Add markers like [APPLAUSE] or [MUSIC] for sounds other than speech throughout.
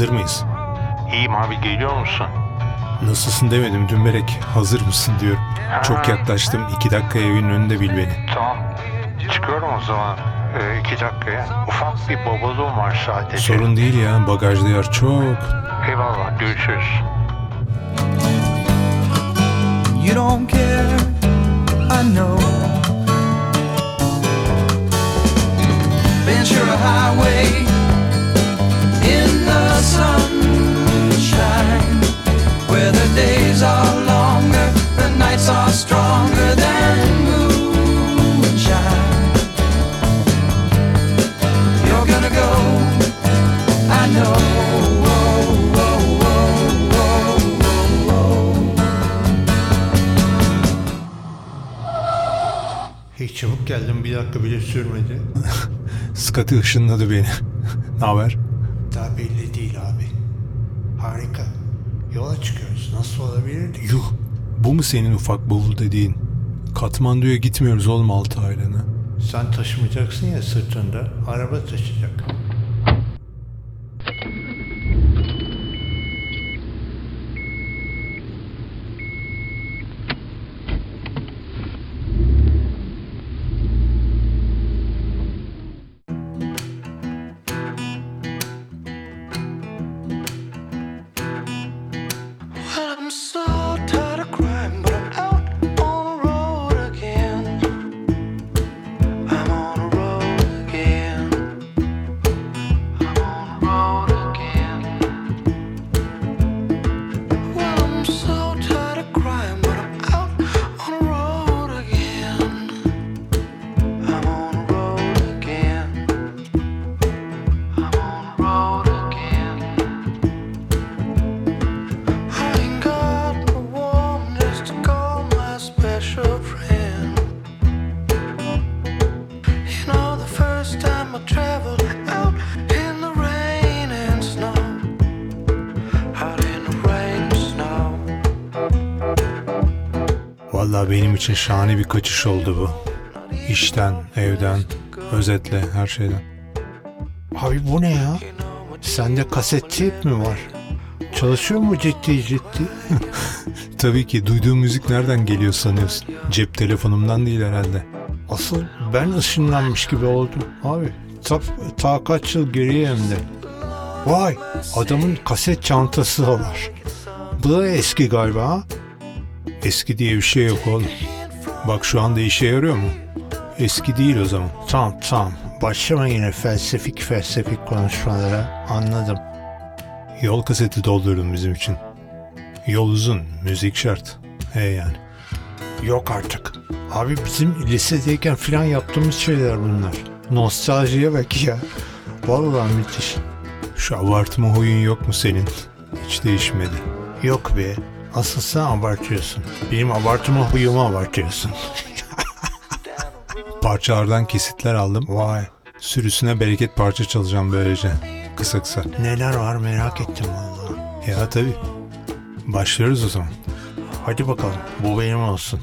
Hazır mıyız? İyiyim abi geliyor musun? Nasılsın demedim Dümberek. Hazır mısın diyorum. Çok yaklaştım. İki dakika evin önünde bil beni. Tamam. Çıkıyorum o zaman. Ee, iki dakikaya. Ufak bir babalığım var sadece. Sorun değil ya. Bagajda yer çok. Eyvallah görüşürüz. You don't care, I know. Ventura Highway Hiç çabuk geldim bir dakika bile sürmedi. [LAUGHS] Scotty ışınladı beni. [LAUGHS] ne haber? Daha belli değil abi. Harika. Yola çıkıyoruz. Nasıl olabilirdi? Yuh. Bu mu senin ufak bavul dediğin? Katmandu'ya gitmiyoruz oğlum altı aylığına. Sen taşımayacaksın ya sırtında. Araba taşıyacak. Benim için şahane bir kaçış oldu bu. İşten, evden, özetle her şeyden. Abi bu ne ya? Sende kaset tip mi var? Çalışıyor mu ciddi ciddi? [LAUGHS] Tabii ki duyduğum müzik nereden geliyor sanıyorsun? Cep telefonumdan değil herhalde. Asıl ben ışınlanmış gibi oldum. Abi ta, ta kaç yıl geriye hem de. Vay adamın kaset çantası da var. Bu da eski galiba ha? Eski diye bir şey yok oğlum. Bak şu anda işe yarıyor mu? Eski değil o zaman. Tamam tamam. Başlama yine felsefik felsefik konuşmalara. Anladım. Yol kaseti doldurdum bizim için. Yol uzun, müzik şart. He yani. Yok artık. Abi bizim lisedeyken filan yaptığımız şeyler bunlar. Nostaljiye bak ya. Vallahi müthiş. Şu abartma huyun yok mu senin? Hiç değişmedi. Yok be. Asıl sen abartıyorsun. Benim abartma huyumu abartıyorsun. [LAUGHS] Parçalardan kesitler aldım. Vay. Sürüsüne bereket parça çalacağım böylece. Kısa kısa. Neler var merak ettim vallahi. Ya tabii. Başlıyoruz o zaman. Hadi bakalım. Bu benim olsun.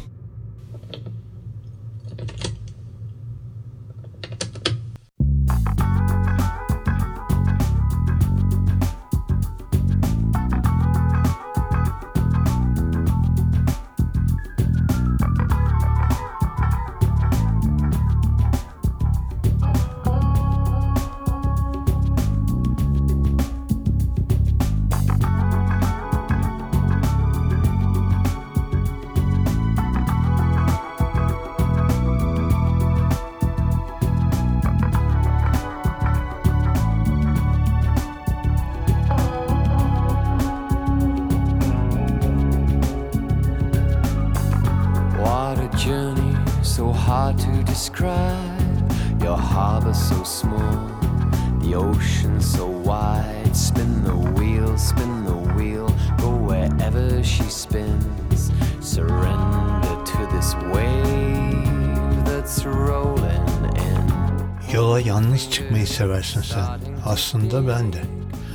Aslında ben de.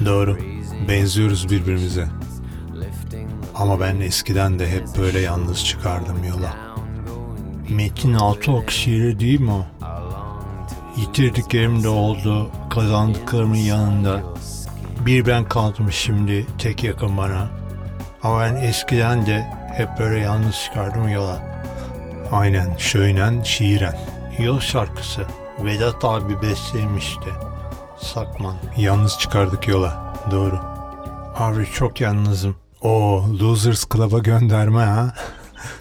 Doğru. Benziyoruz birbirimize. Ama ben eskiden de hep böyle yalnız çıkardım yola. Metin Altıok şiiri değil mi o? Yitirdiklerim de oldu, kazandıklarımın yanında. Bir ben kaldım şimdi tek yakın bana. Ama ben eskiden de hep böyle yalnız çıkardım yola. Aynen şöylen şiiren. Yol şarkısı. Vedat abi beslemişti. Sakman. Yalnız çıkardık yola. Doğru. Abi çok yalnızım. O Losers Club'a gönderme ha.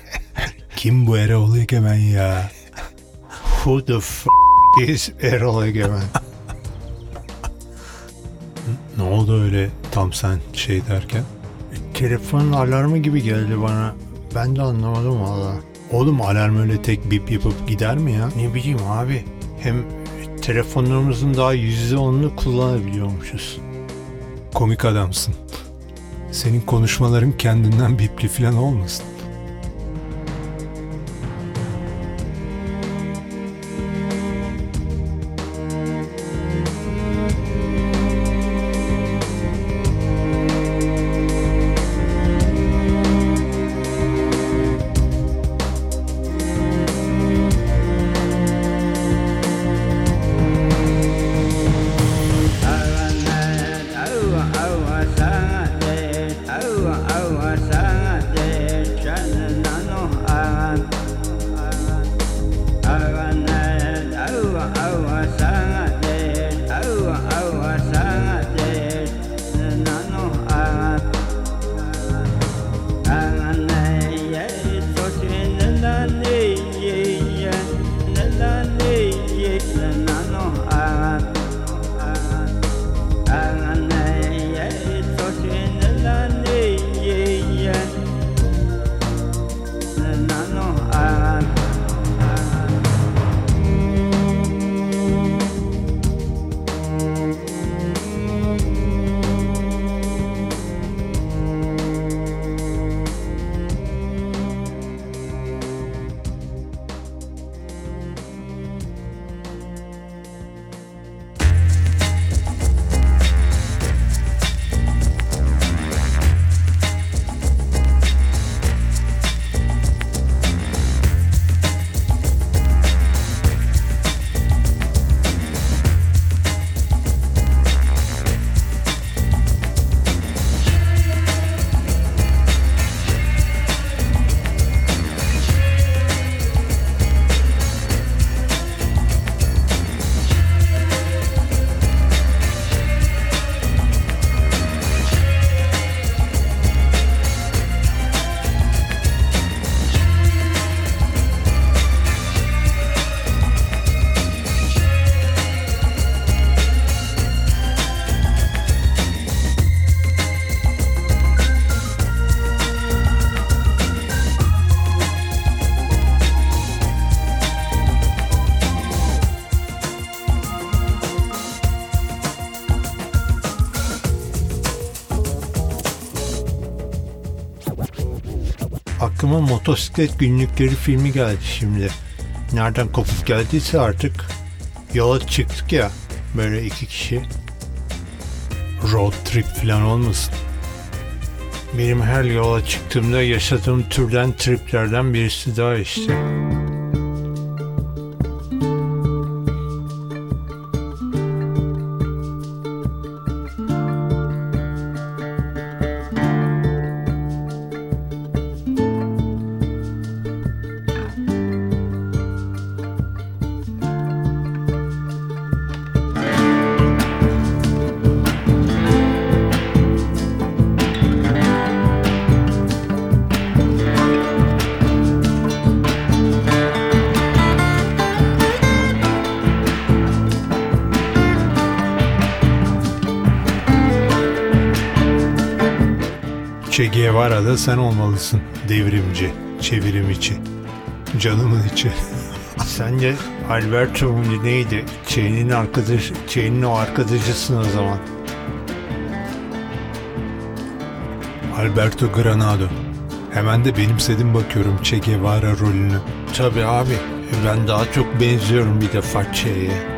[LAUGHS] Kim bu Erol Egemen ya? Who the f is Erol Egemen? [LAUGHS] ne oldu öyle tam sen şey derken? Telefonun alarmı gibi geldi bana. Ben de anlamadım valla. Oğlum alarm öyle tek bip yapıp gider mi ya? Ne bileyim abi. Hem telefonlarımızın daha yüzde onunu kullanabiliyormuşuz. Komik adamsın. Senin konuşmaların kendinden bipli falan olmasın. Aklıma motosiklet günlükleri filmi geldi şimdi. Nereden kopup geldiyse artık yola çıktık ya böyle iki kişi. Road trip falan olmasın. Benim her yola çıktığımda yaşadığım türden triplerden birisi daha işte. Che Guevara'da sen olmalısın. Devrimci, çevirimiçi. Canımın içi. [LAUGHS] Sen de Alberto mu neydi? Çeynin arkadaş, Çeynin o arkadaşısın o zaman. Alberto Granado. Hemen de benimsedim bakıyorum Che Guevara rolünü. Tabii abi. Ben daha çok benziyorum bir defa Che'ye.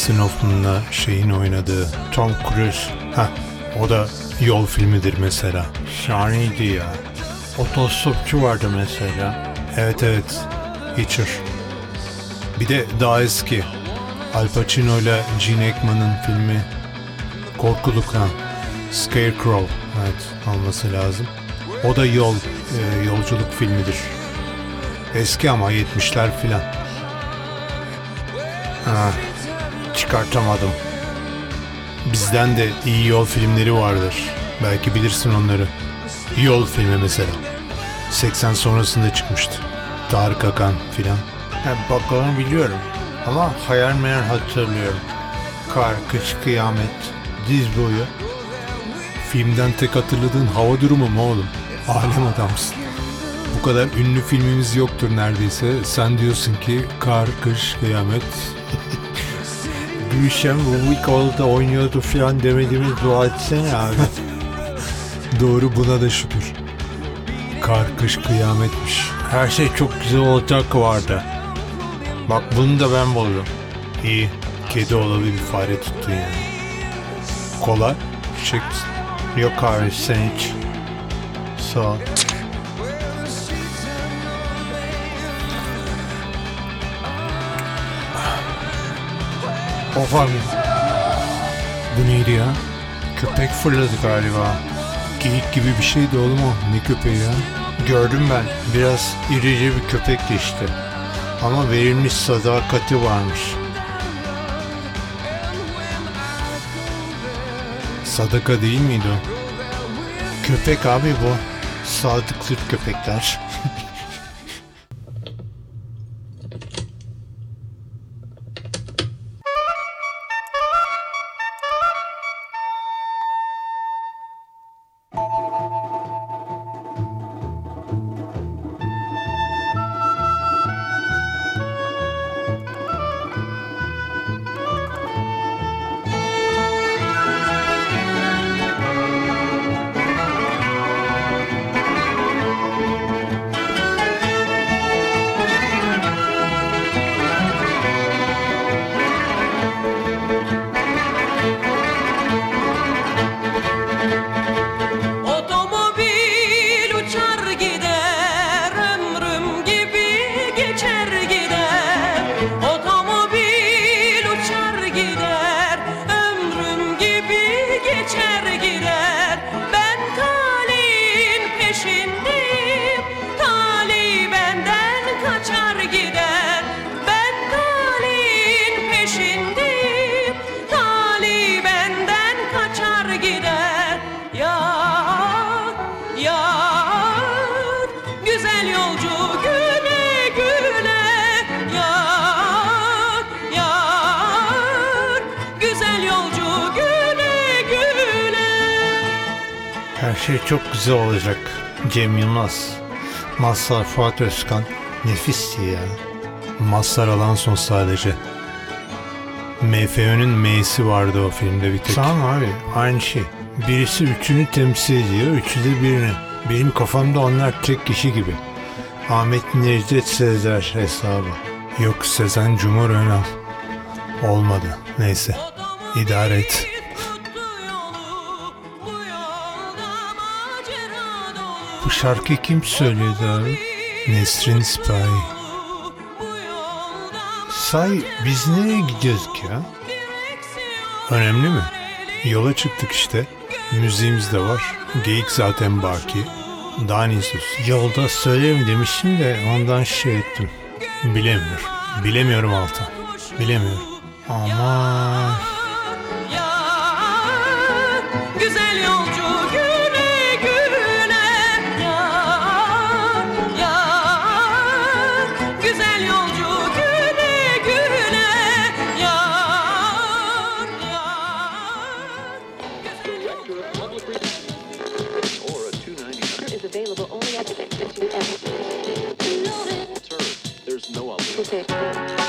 Dustin Hoffman'la şeyin oynadığı. Tom Cruise. Heh, o da yol filmidir mesela. Şahaneydi ya. Otostopçu vardı mesela. Evet evet. Hitcher. Bir de daha eski. Al Pacino ile Gene Hackman'ın filmi Korkuluk ha. Scarecrow. Evet olması lazım. O da yol, e, yolculuk filmidir. Eski ama 70'ler filan. Ha, çıkartamadım. Bizden de iyi yol filmleri vardır. Belki bilirsin onları. Yol filmi mesela. 80 sonrasında çıkmıştı. Tarık Akan filan. Ha, bakalım biliyorum. Ama hayal meyal hatırlıyorum. Kar, kış, kıyamet, diz boyu. Filmden tek hatırladığın hava durumu mu oğlum? Alem adamsın. Bu kadar ünlü filmimiz yoktur neredeyse. Sen diyorsun ki kar, kış, kıyamet. [LAUGHS] Gülşen Rubikoğlu'da oynuyordu falan demediğimiz dua etsene abi. Doğru buna da şükür. Kar, kış, kıyametmiş. Her şey çok güzel olacak vardı. Bak bunu da ben buldum. İyi. Kedi olabilir fare tuttun yani. Kola. Çek. Yok abi sen hiç. Sağ ol. Of abi Bu neydi ya? köpek fırladı galiba. Geyik gibi bir şeydi oğlum o. Ne köpeği ya? Gördüm ben. Biraz irice bir köpekti işte. Ama verilmiş sadakati varmış. Sadaka değil miydi o? Köpek abi bu. Sadıktır köpekler. Şey çok güzel olacak. Cem Yılmaz. Mazhar Fuat Özkan. Nefisti ya. Mazhar Alanson sadece. MFÖ'nün M'si vardı o filmde bir tek. Tamam abi aynı şey. Birisi üçünü temsil ediyor, üçü de birini. Benim kafamda onlar tek kişi gibi. Ahmet Necdet Sezer hesabı. Yok Sezen Cumhur Önal. Olmadı. Neyse. İdare et. Şarkıyı kim söylüyordu abi? Nesrin Sipahi. Say biz nereye gidiyoruz ki ya? Önemli mi? Yola çıktık işte. Müziğimiz de var. Geyik zaten baki. Daha? Yolda söylerim demiştim de ondan şey ettim. Bilemiyorum. Bilemiyorum Altan. Bilemiyorum. Aman. Yar, güzel yolcu available only at the There's no obligation.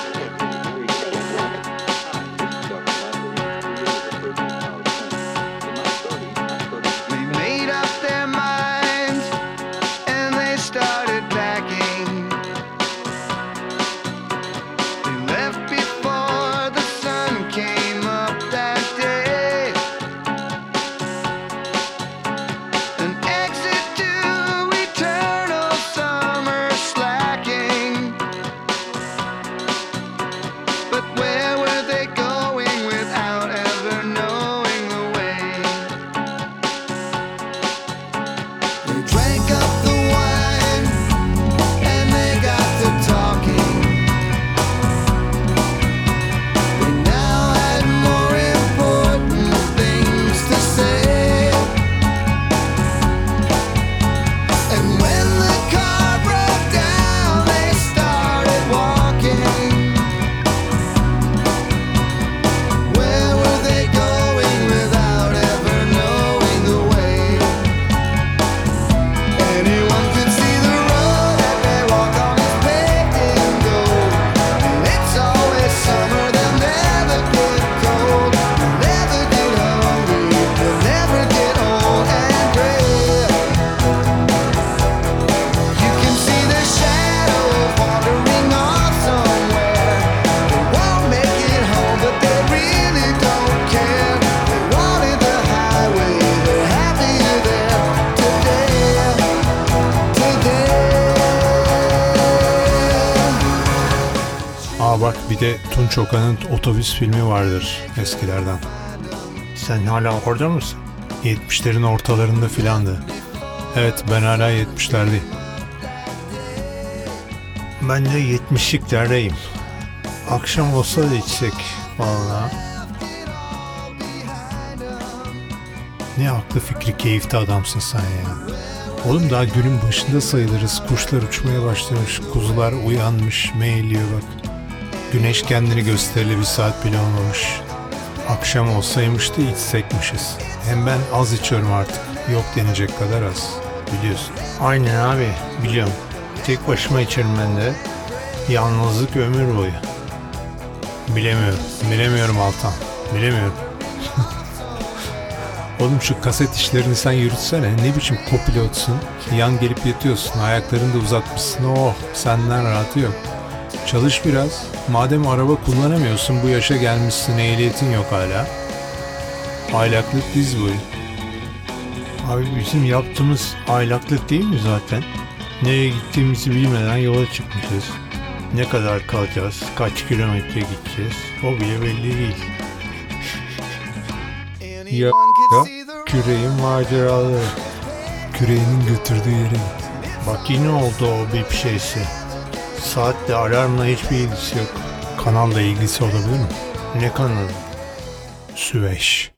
Bak bir de Tunç Okan'ın otobüs filmi vardır eskilerden. Sen hala orada mısın? 70'lerin ortalarında filandı. Evet ben hala 70'lerdeyim. Ben de 70'liklerdeyim. Akşam olsa da içsek vallahi. Ne aklı fikri keyifte adamsın sen ya. Oğlum daha günün başında sayılırız. Kuşlar uçmaya başlamış, kuzular uyanmış, meyliyor bak. Güneş kendini gösterili bir saat bile olmamış. Akşam olsaymış da içsekmişiz. Hem ben az içiyorum artık. Yok denecek kadar az. Biliyorsun. Aynen abi biliyorum. Tek başıma içerim ben de. Yalnızlık ömür boyu. Bilemiyorum. Bilemiyorum Altan. Bilemiyorum. [LAUGHS] Oğlum şu kaset işlerini sen yürütsene. Ne biçim kopilotsun. Yan gelip yatıyorsun. Ayaklarını da uzatmışsın. Oh senden rahatı yok. Çalış biraz. Madem araba kullanamıyorsun bu yaşa gelmişsin ehliyetin yok hala. Aylaklık diz boyu. Abi bizim yaptığımız aylaklık değil mi zaten? Nereye gittiğimizi bilmeden yola çıkmışız. Ne kadar kalacağız, kaç kilometre gideceğiz o bile belli değil. Ya, ya küreğin maceralı. Küreğinin götürdüğü yere git. Bak yine oldu o bir şeysi. Saatle alarmla hiçbir ilgisi yok. Kanalla ilgisi olabilir mi? Ne kanalı? Süveyş.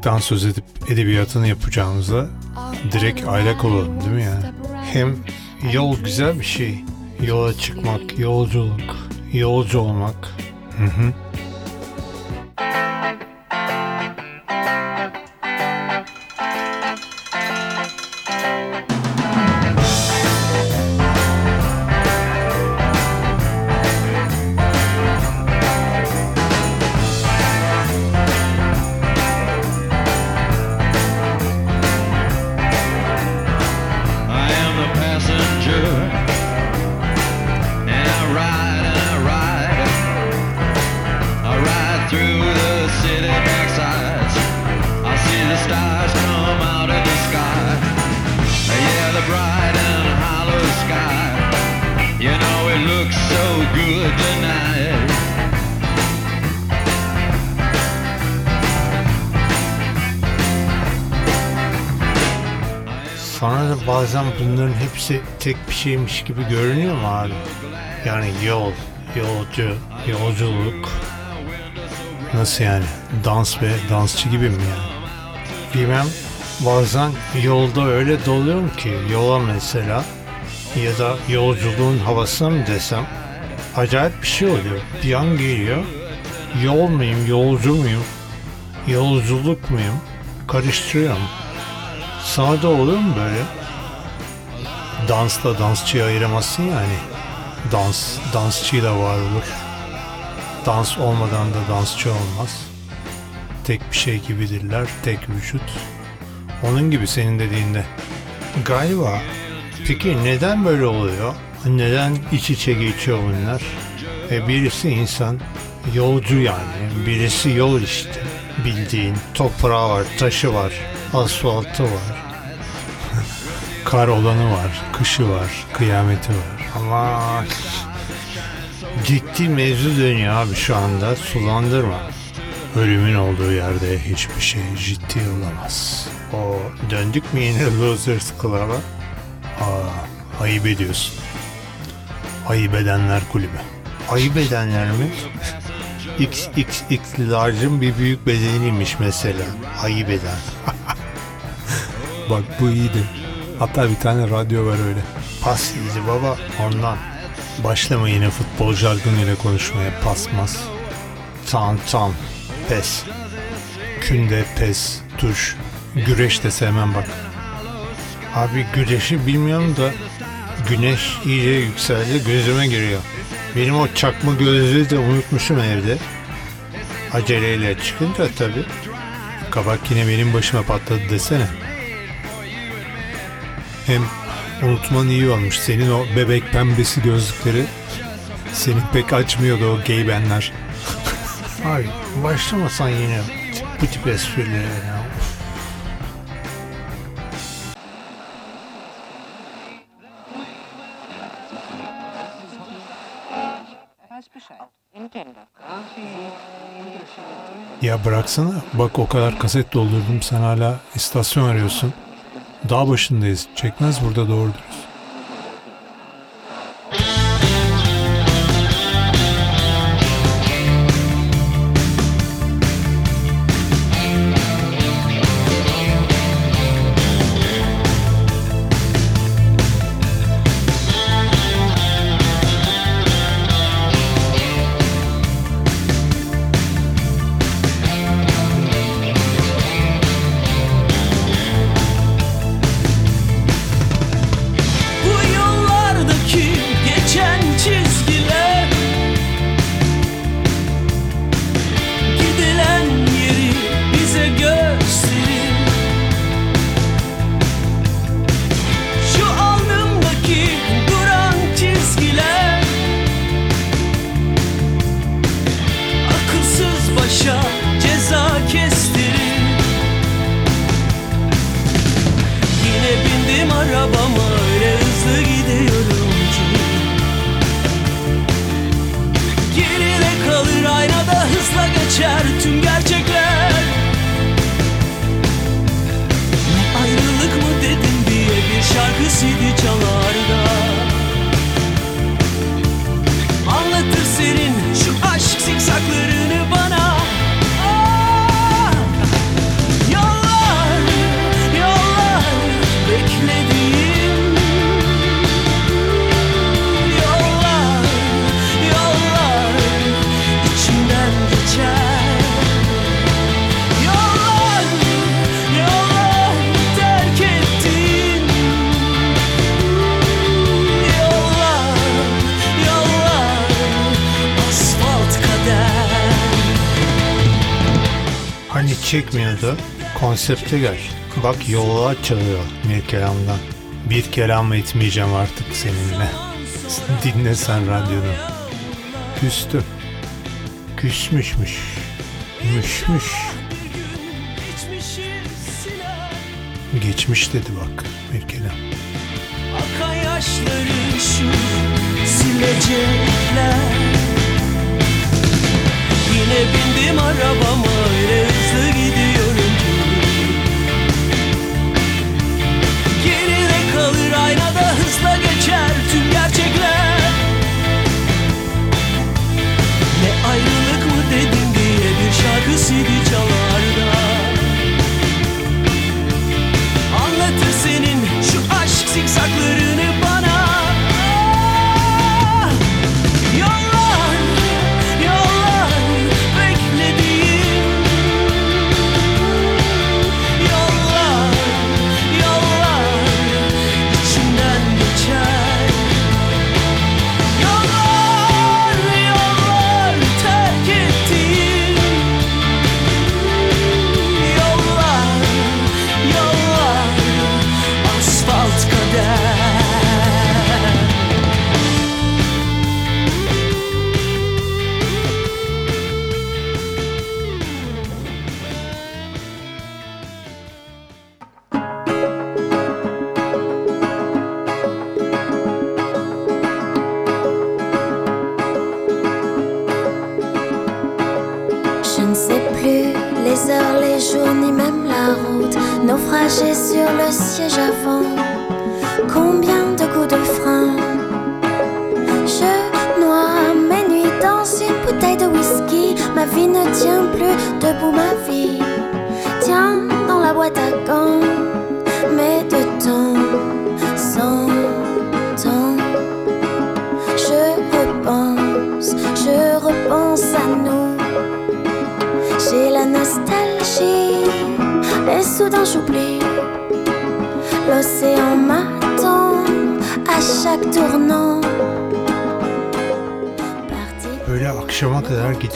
Aylaklıktan söz edip edebiyatını yapacağımıza direkt aylak olalım değil mi yani? Hem yol güzel bir şey. Yola çıkmak, yolculuk, yolcu olmak. Hı hı. Bunların hepsi tek bir şeymiş gibi görünüyor mu abi? Yani yol, yolcu, yolculuk. Nasıl yani? Dans ve dansçı gibi mi yani? Bilmem bazen yolda öyle doluyorum ki yola mesela ya da yolculuğun havasına mı desem acayip bir şey oluyor. Bir an geliyor yol muyum, yolcu muyum, yolculuk muyum karıştırıyorum. Sana da oluyor mu böyle? Dansla dansçıyı ayıramazsın yani. Dans, dansçıyla var olur. Dans olmadan da dansçı olmaz. Tek bir şey gibidirler, tek vücut. Onun gibi senin dediğinde. Galiba. Peki neden böyle oluyor? Neden iç içe geçiyor bunlar? E birisi insan, yolcu yani. Birisi yol işte. Bildiğin toprağı var, taşı var, asfaltı var. Kar olanı var, kışı var, kıyameti var. Ama ciddi mevzu dönüyor abi şu anda. Sulandırma. Ölümün olduğu yerde hiçbir şey ciddi olamaz. O döndük mü yine Losers Club'a? Aa, ayıp ediyorsun. Ayıp edenler kulübü. Ayıp edenler mi? XXX large'ın bir büyük bedeniymiş mesela. Ayıp eden. Bak bu iyiydi. Hatta bir tane radyo var öyle. Pas iyiydi baba ondan. Başlama yine futbol jargonuyla konuşmaya pasmas. Tam tam. Pes. Künde pes. Tuş. Güreş de sevmem bak. Abi güreşi bilmiyorum da güneş iyice yükseldi gözüme giriyor. Benim o çakma gözlüğü de unutmuşum evde. Aceleyle çıkınca tabii. Kabak yine benim başıma patladı desene. Hem unutman iyi olmuş. Senin o bebek pembesi gözlükleri seni pek açmıyordu o gay benler. Ay başlamasan yine bu tip esprilere ya. Ya bıraksana. Bak o kadar kaset doldurdum. Sen hala istasyon arıyorsun. Dağ başındayız. Çekmez burada doğru Konsepte gel. Bak yola çalıyor bir kelamdan. Bir kelam etmeyeceğim artık seninle. [LAUGHS] Dinle sen radyonu. Küstüm. Küsmüşmüş. Müşmüş. Geçmiş dedi bak bir kelam. Akan yaşları şu silecekler Yine bindim arabama öyle hızlı gidiyorum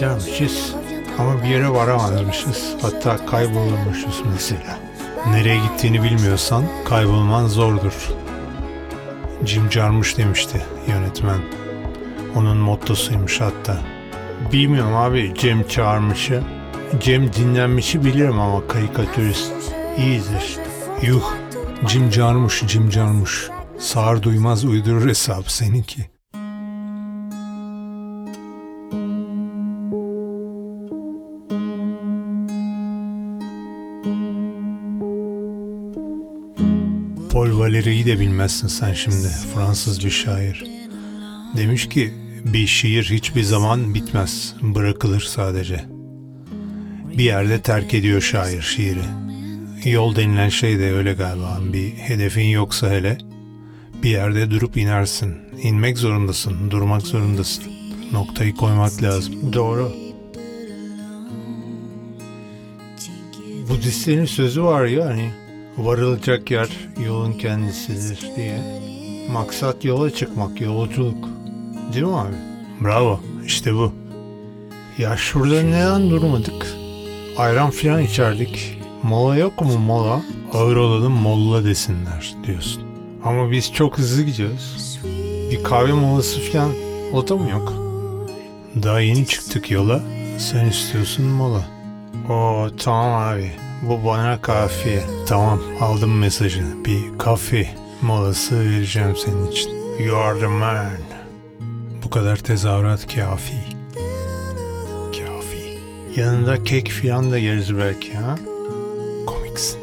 gidermişiz ama bir yere varamazmışız. Hatta kaybolurmuşuz mesela. Nereye gittiğini bilmiyorsan kaybolman zordur. Jim Jarmusch demişti yönetmen. Onun mottosuymuş hatta. Bilmiyorum abi Cem çağırmışı. Cem dinlenmişi bilirim ama karikatürist iyidir. Yuh, Jim Jarmusch, Jim Jarmusch. Sağır duymaz uydurur hesabı seninki. Paul Valéry'yi de bilmezsin sen şimdi. Fransız bir şair. Demiş ki bir şiir hiçbir zaman bitmez. Bırakılır sadece. Bir yerde terk ediyor şair şiiri. Yol denilen şey de öyle galiba. Bir hedefin yoksa hele bir yerde durup inersin. İnmek zorundasın, durmak zorundasın. Noktayı koymak lazım. Doğru. Budistlerin sözü var ya hani varılacak yer yolun kendisidir diye. Maksat yola çıkmak, yolculuk. Değil mi abi? Bravo, işte bu. Ya şurada neden durmadık? Ayran filan içerdik. Mola yok mu mola? Ağır olalım molla desinler diyorsun. Ama biz çok hızlı gidiyoruz. Bir kahve molası filan o da mı yok? Daha yeni çıktık yola. Sen istiyorsun mola. Oo tamam abi. Bu bana kafiye. Tamam aldım mesajı. Bir kafe molası vereceğim senin için. You are the man. Bu kadar tezahürat kafi. Kafi. Yanında kek filan da yeriz belki ha? Komiksin.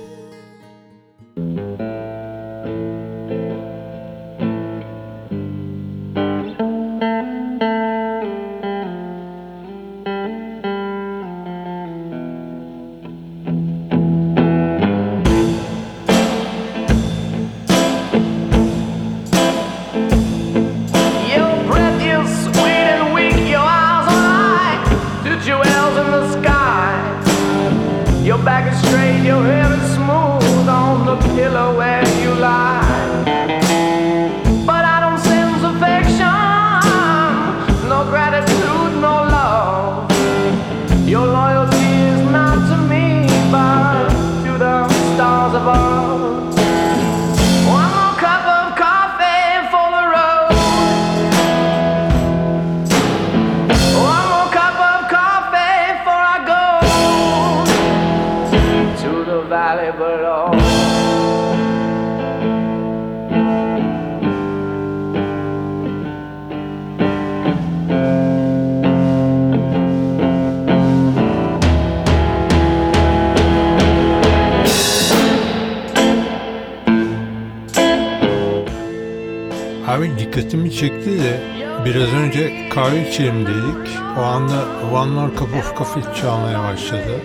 Dedik. O anda One More Cup of Coffee çalmaya başladı.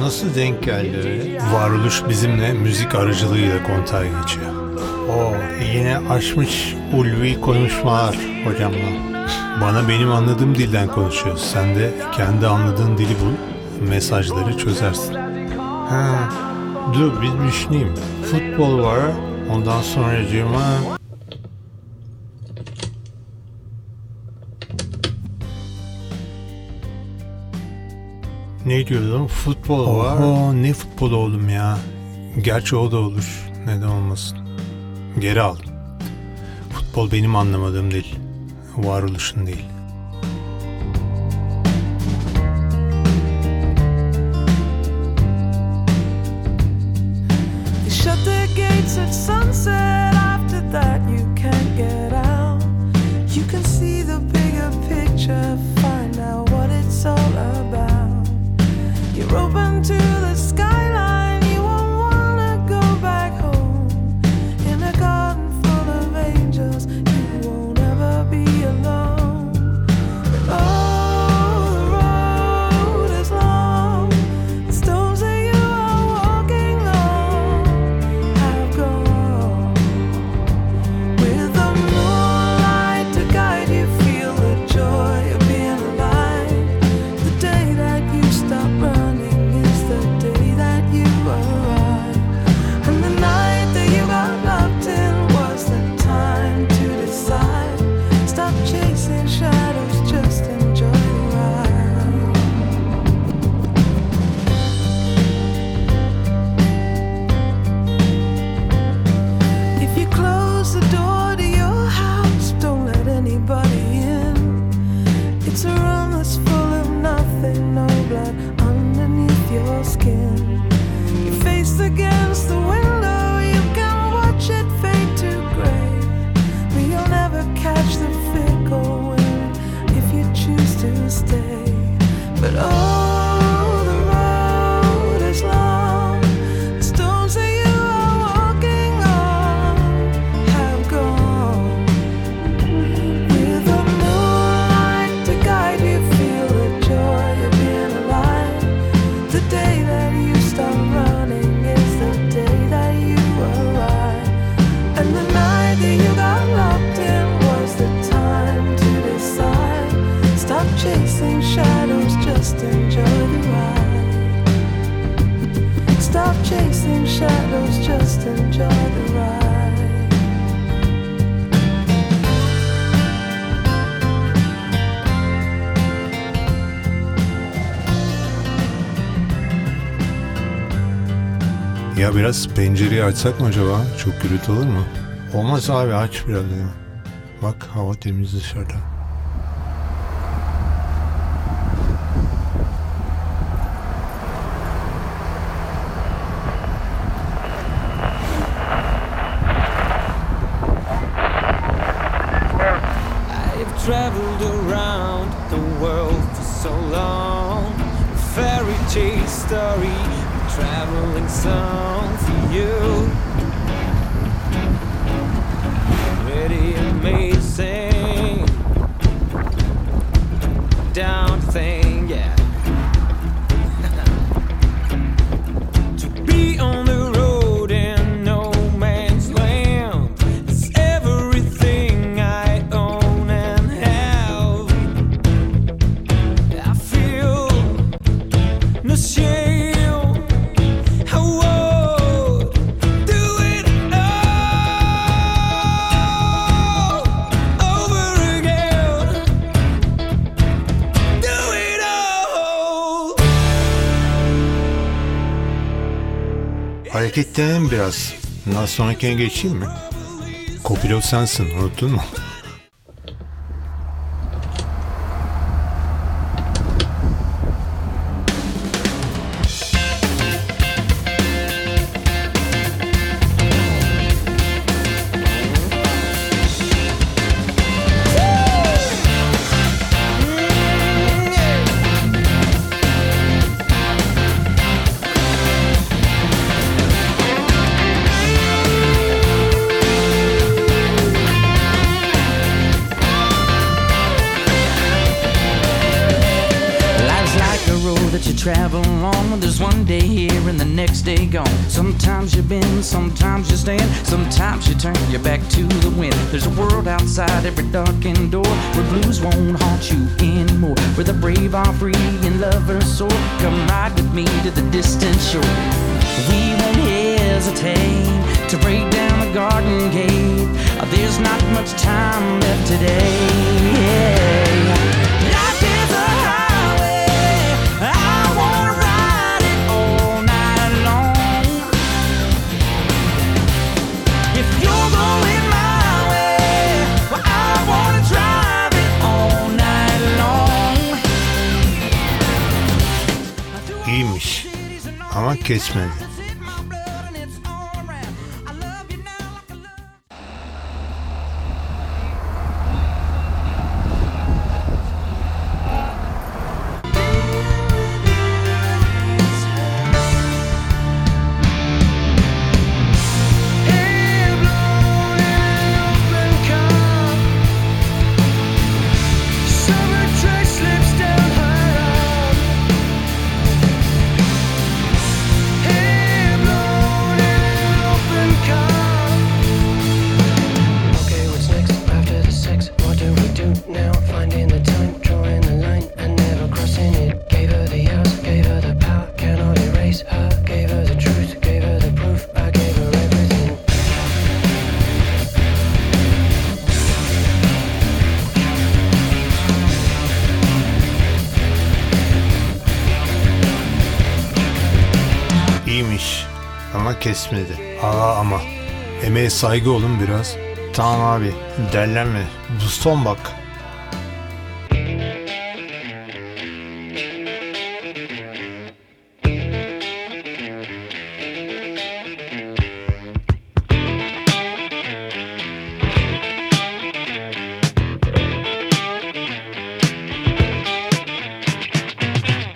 Nasıl denk geldi? Varoluş bizimle müzik aracılığıyla kontağa geçiyor. O yine açmış ulvi konuşmalar hocamla. Bana benim anladığım dilden konuşuyor. Sen de kendi anladığın dili bul, mesajları çözersin. Ha, dur bir düşüneyim. Futbol var. Ondan sonra cuma... Ne diyordum? Futbol var. Oho ne futbol oğlum ya. Gerçi o da olur. Neden olmasın. Geri al. Futbol benim anlamadığım dil. Varoluşun değil. Biraz pencereyi açsak mı acaba? Çok gürültü olur mu? Olmaz abi aç biraz ya. Bak hava temiz dışarıda. Hareketten biraz. Ondan sonrakine geçeyim mi? Kopilot sensin unuttun mu? Sometimes you stand, sometimes you turn your back to the wind. There's a world outside every darkened door where blues won't haunt you anymore. Where the brave are free and lovers soar. Come ride with me to the distant shore. We won't hesitate to break down the garden gate. There's not much time left today. Yeah. kesmedi. kesmedi. Aa ama emeğe saygı olun biraz. Tamam abi derlenme. Bu son bak.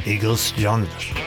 Eagles canlıdır.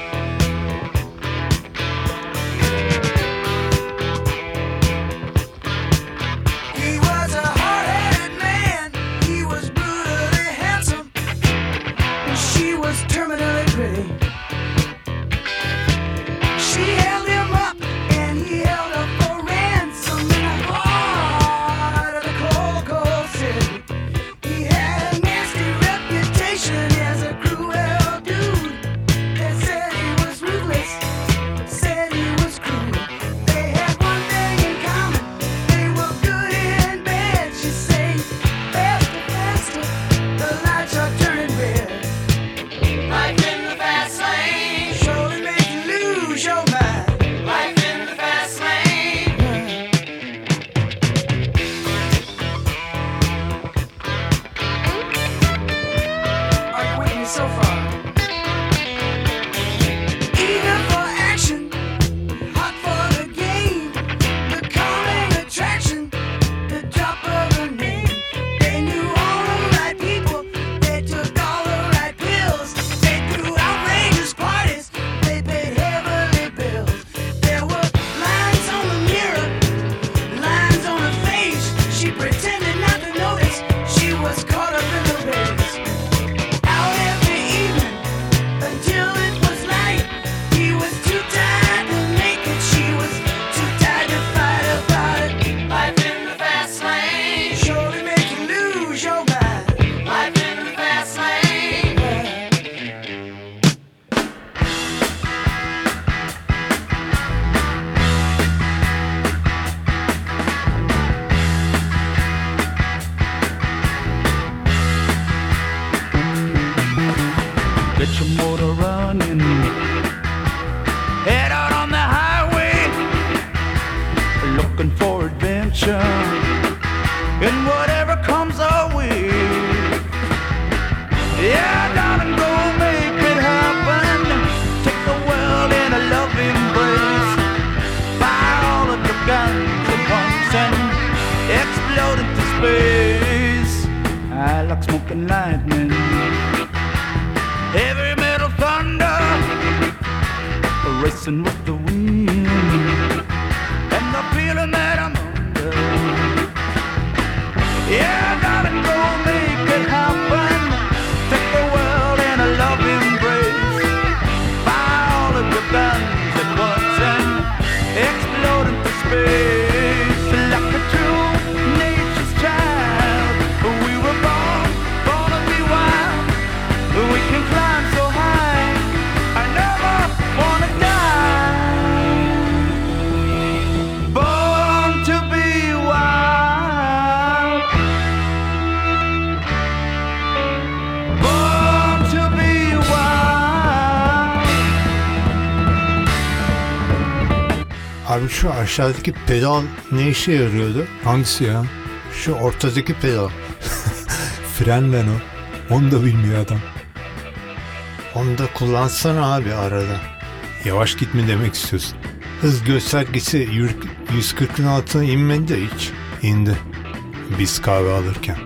Like smoking lightning. Heavy metal thunder racing with şu aşağıdaki pedal ne işe yarıyordu? Hangisi ya? Şu ortadaki pedal. [LAUGHS] Fren lan o. Onu da bilmiyor adam. Onu da kullansana abi arada. Yavaş git mi demek istiyorsun? Hız göstergesi yür- 140'ın altına inmedi de hiç. İndi. Biz kahve alırken.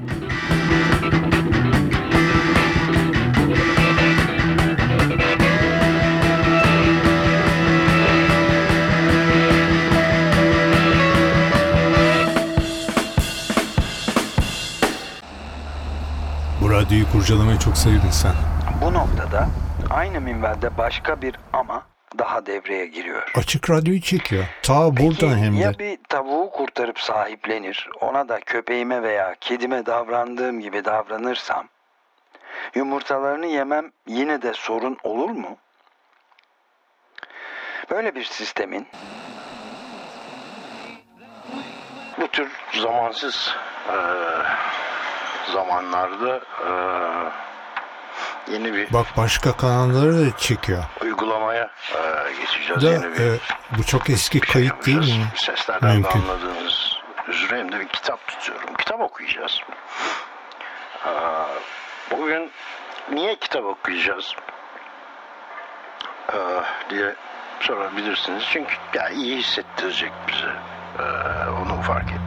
Radyoyu kurcalamayı çok sevdin sen. Bu noktada aynı minvalde başka bir ama daha devreye giriyor. Açık radyoyu çekiyor. Ta buradan hem de. Ya bir tavuğu kurtarıp sahiplenir, ona da köpeğime veya kedime davrandığım gibi davranırsam, yumurtalarını yemem yine de sorun olur mu? Böyle bir sistemin Bu tür zamansız eee, zamanlarda eee, yeni bir Bak başka kanalları da çekiyor. uygulamaya eee, geçeceğiz. Da, yeni bir e, bu çok eski kayıt değil mi? Seslerden Mümkün. de anladığınız üzere hem de bir kitap tutuyorum. Kitap okuyacağız. Ee, bugün niye kitap okuyacağız ee, diye sorabilirsiniz. Çünkü ya iyi hissettirecek bize. Ee, onu fark ettik.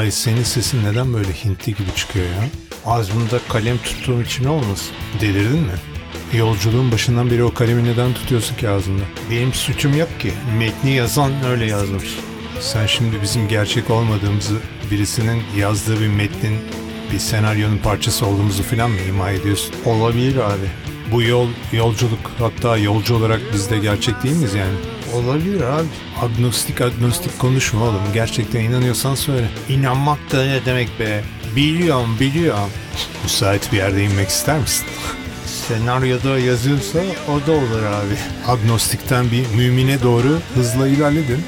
Sahi senin sesin neden böyle Hintli gibi çıkıyor ya? Ağzımda kalem tuttuğum için olmasın? Delirdin mi? Yolculuğun başından beri o kalemi neden tutuyorsun ki ağzında? Benim suçum yok ki. Metni yazan öyle yazmış. Sen şimdi bizim gerçek olmadığımızı, birisinin yazdığı bir metnin, bir senaryonun parçası olduğumuzu falan mı ima ediyorsun? Olabilir abi. Bu yol, yolculuk, hatta yolcu olarak biz de gerçek değil miyiz yani? Olabilir abi. Agnostik agnostik konuşma oğlum. Gerçekten inanıyorsan söyle. İnanmak da ne demek be? Biliyorum biliyorum. Müsait bir yerde inmek ister misin? Senaryoda yazıyorsa o da olur abi. Agnostikten bir mümine doğru hızla ilerledin.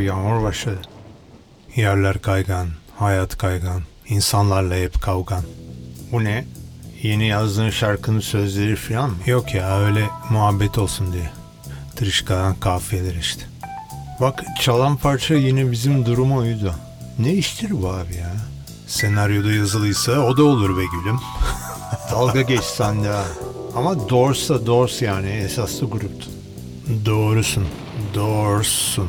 Yağmur başladı. Yerler kaygan, hayat kaygan, insanlarla hep kavgan. Bu ne? Yeni yazdığın şarkının sözleri falan mı? Yok ya öyle muhabbet olsun diye. Trişkadan kafiyeler işte. Bak çalan parça yine bizim duruma uydu. Ne iştir bu abi ya? Senaryoda yazılıysa o da olur be gülüm. [LAUGHS] Dalga geç sen de ha. Ama Doors da Doors yani esaslı gruptu. Doğrusun. Doğrusun.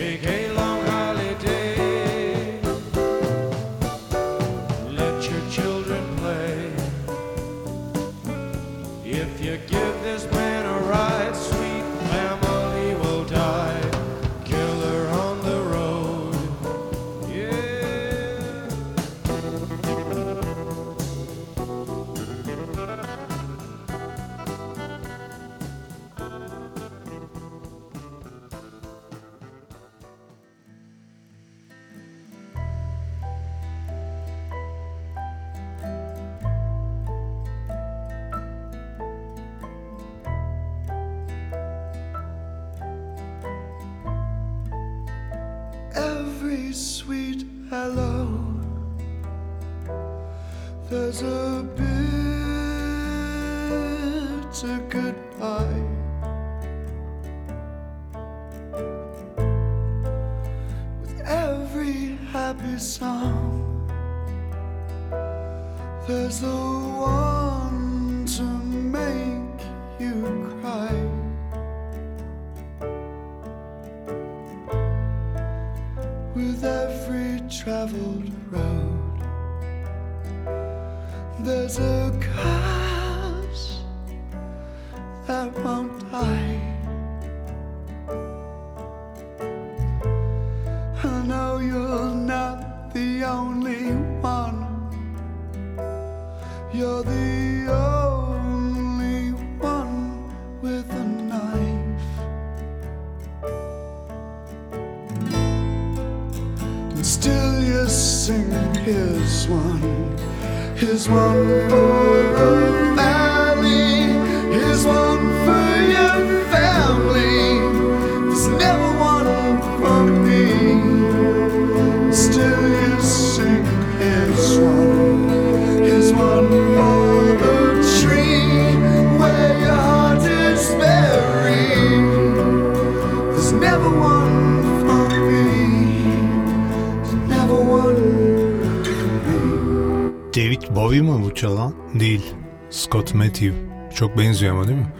KK here's one Scott Matthew. Çok benziyor ama değil mi?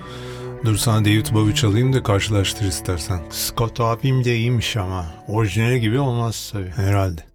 Dur sana David Bowie çalayım da karşılaştır istersen. Scott abim de iyiymiş ama. Orijinali gibi olmaz tabii. Herhalde.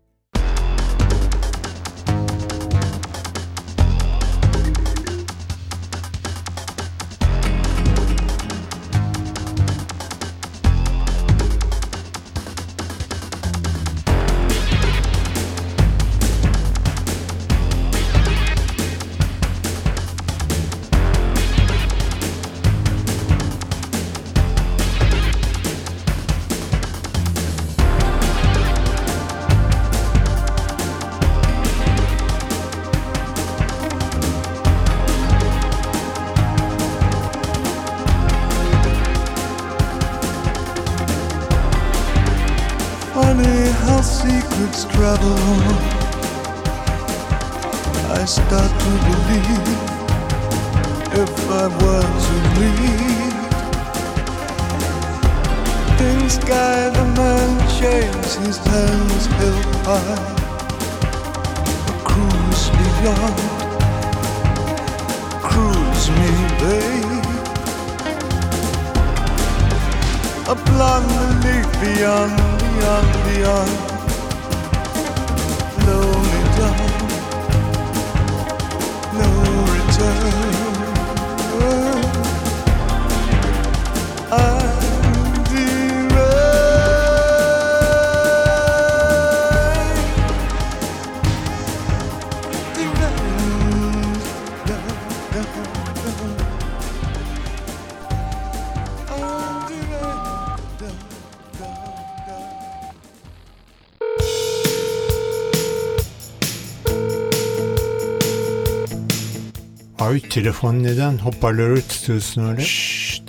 Telefon neden hoparlörü tutuyorsun öyle? Şşt.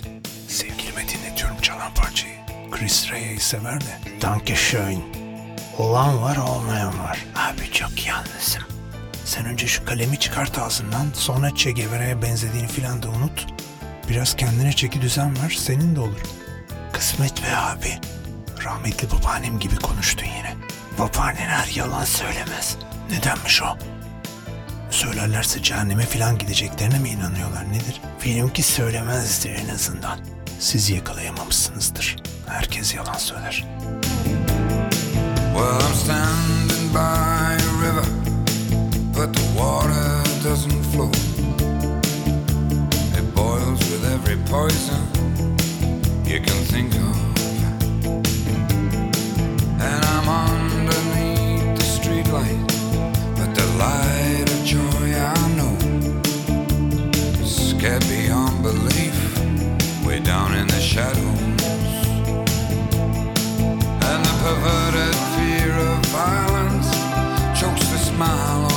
Sevgilime dinletiyorum çalan parçayı. Chris Ray'i sever de. Dankeschön. Olan var olmayan var. Abi çok yalnızım. Sen önce şu kalemi çıkart ağzından. Sonra Che Guevara'ya benzediğini filan da unut. Biraz kendine çeki düzen ver. Senin de olur. Kısmet be abi. Rahmetli babaannem gibi konuştun yine. Babaanneler yalan söylemez. Nedenmiş o? Söylerlerse cehenneme filan gideceklerine mi inanıyorlar nedir? Benimki söylemezdir en azından. Siz yakalayamamışsınızdır. Herkes yalan söyler. Well, I'm standing by a river, but the water doesn't flow. It boils with every poison you can think of. Shadows. And the perverted fear of violence chokes the smile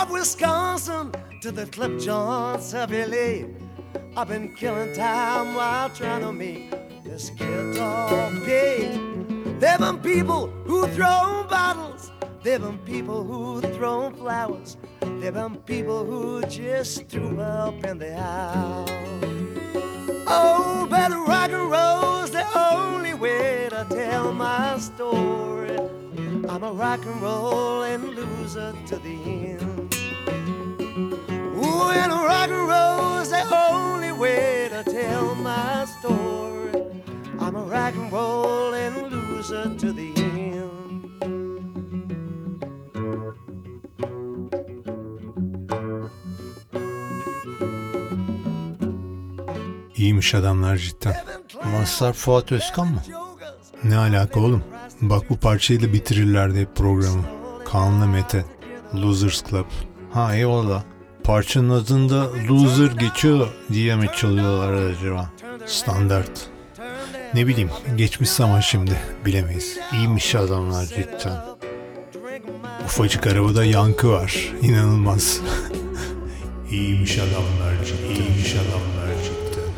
of Wisconsin to the clip joints LA, I've been killing time while trying to make this guitar pay. There been people who throw bottles, there been people who throw flowers, there been people who just threw up in the house. Oh, but rock and roll's the only way to tell my story. I'm a rock and rollin' loser to the end. And rock and roll's the only way to tell my story. I'm a rock and rollin' loser to the end. İyiymiş adamlar cidden. Mazhar Fuat Özkan mı? Ne alaka oğlum? Bak bu parçayla bitirirlerdi hep programı. Kaan'la Mete. Losers Club. Ha eyvallah. Parçanın adında loser geçiyor diye mi çalıyorlar acaba? Standart. Ne bileyim geçmiş zaman şimdi bilemeyiz. İyiymiş adamlar cidden. Ufacık arabada yankı var. İnanılmaz. [LAUGHS] İyiymiş adamlar cidden. İyiymiş adamlar cidden.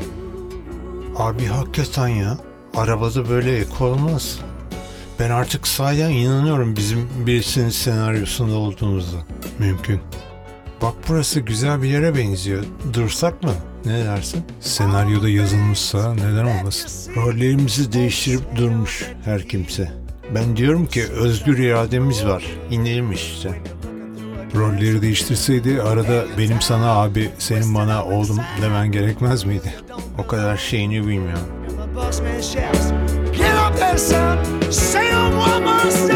Abi hakikaten ya. Arabada böyle ek olmaz. Ben artık sahiden inanıyorum bizim birisinin senaryosunda olduğumuza. Mümkün. Bak burası güzel bir yere benziyor. Dursak mı? Ne dersin? Senaryoda yazılmışsa neden olmasın? Rollerimizi değiştirip durmuş her kimse. Ben diyorum ki özgür irademiz var. İnelim işte. Rolleri değiştirseydi arada benim sana abi, senin bana oğlum demen gerekmez miydi? O kadar şeyini bilmiyorum. Give up that son, say I'm one myself.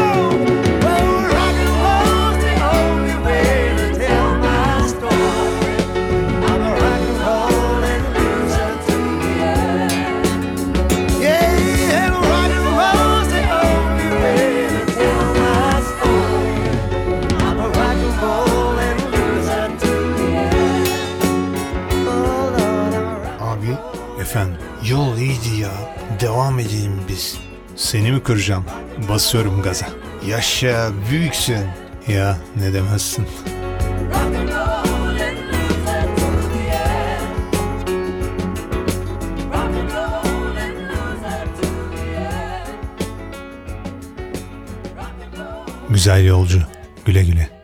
Seni mi kıracağım? Basıyorum gaza. Yaşa büyüksün. Ya ne demezsin. Güzel yolcu. Güle güle.